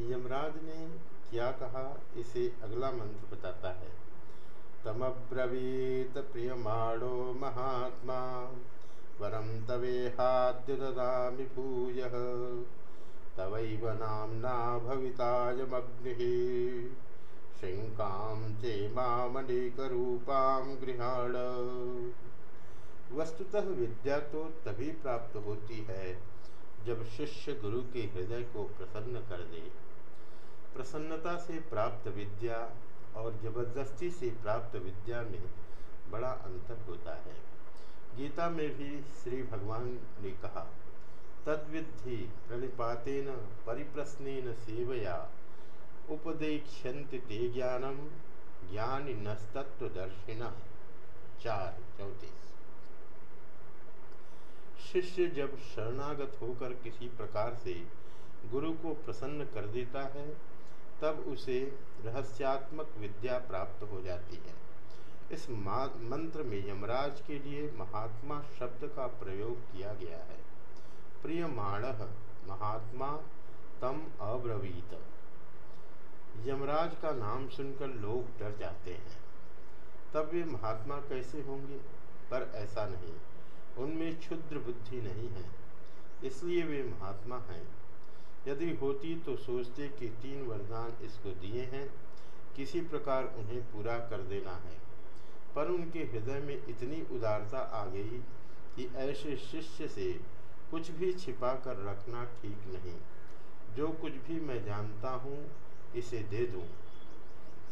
यमराज ने क्या कहा? इसे अगला मंत्र बताता है। तमब्रवीत प्रियमाणो महात्मा वरम तवेहाद्य ददामि भूय, तवैव नाम्ना भवितायमग्निः शृङ्कां चेमामनेकरूपां गृहाण। वस्तुतः विद्या तो तभी प्राप्त होती है। जब शिष्य गुरु के हृदय को प्रसन्न कर दे, प्रसन्नता से प्राप्त विद्या और ज़बरदस्ती से प्राप्त विद्या में बड़ा अंतर होता है। गीता में भी श्री भगवान ने कहा तद्विधि प्रणिपातेन परिप्रश्न सेवया उपदेक्षन्ति ते ज्ञानम ज्ञानिनस्तत्वदर्शिन चार चौतीस। शिष्य जब शरणागत होकर किसी प्रकार से गुरु को प्रसन्न कर देता है, तब उसे रहस्यात्मक विद्या प्राप्त हो जाती है। इस मंत्र में यमराज के लिए महात्मा शब्द का प्रयोग किया गया है। प्रिय माण महात्मा तम अब्रवीत। यमराज का नाम सुनकर लोग डर जाते हैं। तब वे महात्मा कैसे होंगे? पर ऐसा नहीं। उनमें क्षुद्र बुद्धि नहीं है, इसलिए वे महात्मा हैं। यदि होती तो सोचते कि तीन वरदान इसको दिए हैं, किसी प्रकार उन्हें पूरा कर देना है। पर उनके हृदय में इतनी उदारता आ गई कि ऐसे शिष्य से कुछ भी छिपा कर रखना ठीक नहीं। जो कुछ भी मैं जानता हूँ, इसे दे दूँ।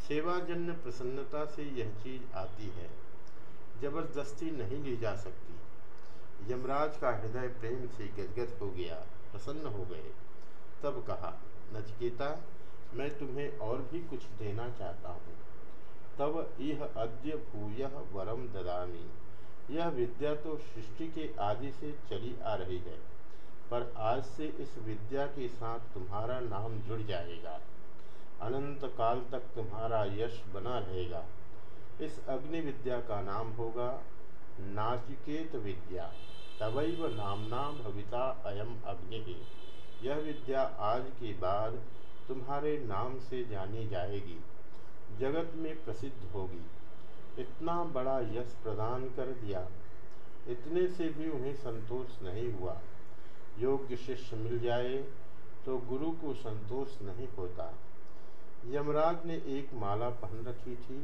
सेवाजन्य प्रसन्नता से यह चीज़ आती है। ज़बरदस्ती नहीं ली जा सकती। यमराज का हृदय प्रेम से गदगद हो गया, प्रसन्न हो गए। तब कहा, नचकेता, मैं तुम्हें और भी कुछ देना चाहता हूँ। तब यह अद्य भूय वरम ददामी। यह विद्या तो सृष्टि के आदि से चली आ रही है, पर आज से इस विद्या के साथ तुम्हारा नाम जुड़ जाएगा। अनंत काल तक तुम्हारा यश बना रहेगा। इस अग्नि विद्या का नाम होगा नाचिकेत विद्या, तवैव नामना भविता अयम अग्नि। यह विद्या आज के बाद तुम्हारे नाम से जानी जाएगी, जगत में प्रसिद्ध होगी। इतना बड़ा यश प्रदान कर दिया, इतने से भी उन्हें संतोष नहीं हुआ। योग्य शिष्य मिल जाए तो गुरु को संतोष नहीं होता। यमराज ने एक माला पहन रखी थी,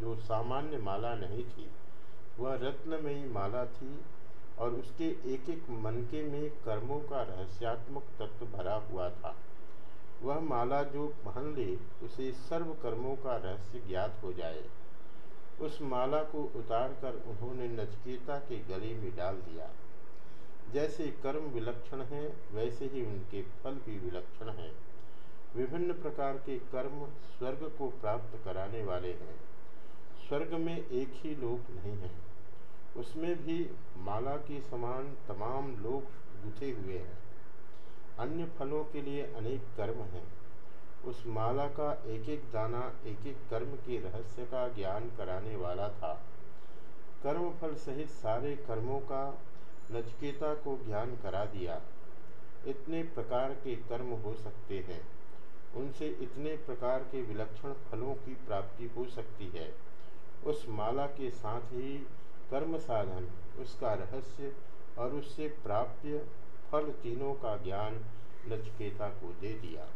जो सामान्य माला नहीं थी। वह रत्नमयी माला थी और उसके एक एक मनके में कर्मों का रहस्यात्मक तत्व भरा हुआ था। वह माला जो पहन ले, उसे सर्व कर्मों का रहस्य ज्ञात हो जाए। उस माला को उतारकर उन्होंने नचकेता के गले में डाल दिया। जैसे कर्म विलक्षण है, वैसे ही उनके फल भी विलक्षण हैं। विभिन्न प्रकार के कर्म स्वर्ग को प्राप्त कराने वाले हैं। स्वर्ग में एक ही लोक नहीं है। उसमें भी माला के समान तमाम लोग गुथे हुए हैं। अन्य फलों के लिए अनेक कर्म हैं। उस माला का एक एक दाना एक एक कर्म के रहस्य का ज्ञान कराने वाला था। कर्म फल सहित सारे कर्मों का नचकेता को ज्ञान करा दिया। इतने प्रकार के कर्म हो सकते हैं। उनसे इतने प्रकार के विलक्षण फलों की प्राप्ति हो सकती है। उस माला के साथ ही कर्म साधन, उसका रहस्य और उससे प्राप्य फल तीनों का ज्ञान नचकेता को दे दिया।